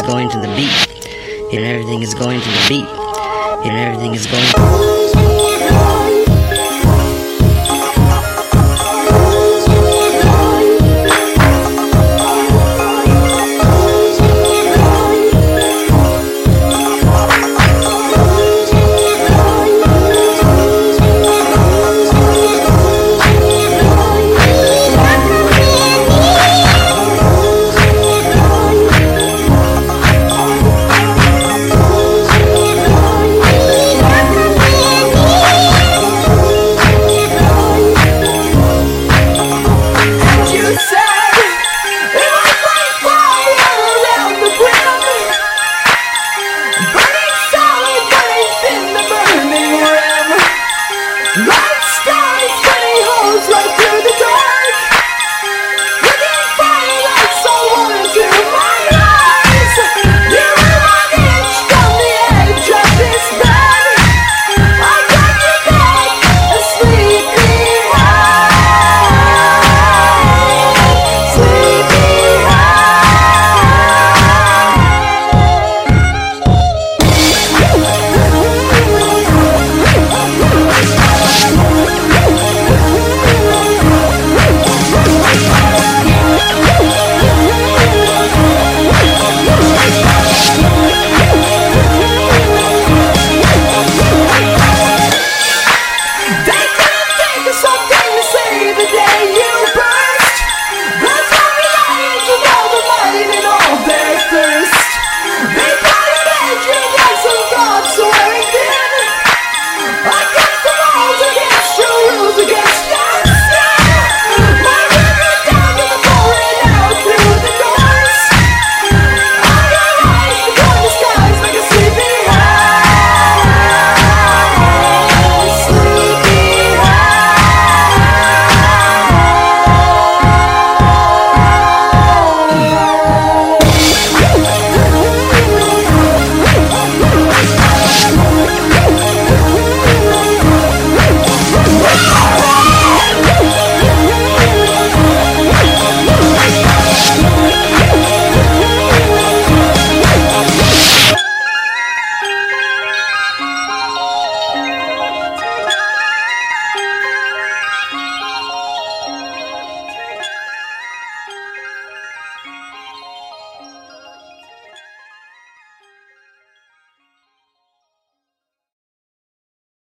is going to the beat. And everything is going to the beat. And everything is going. Rock!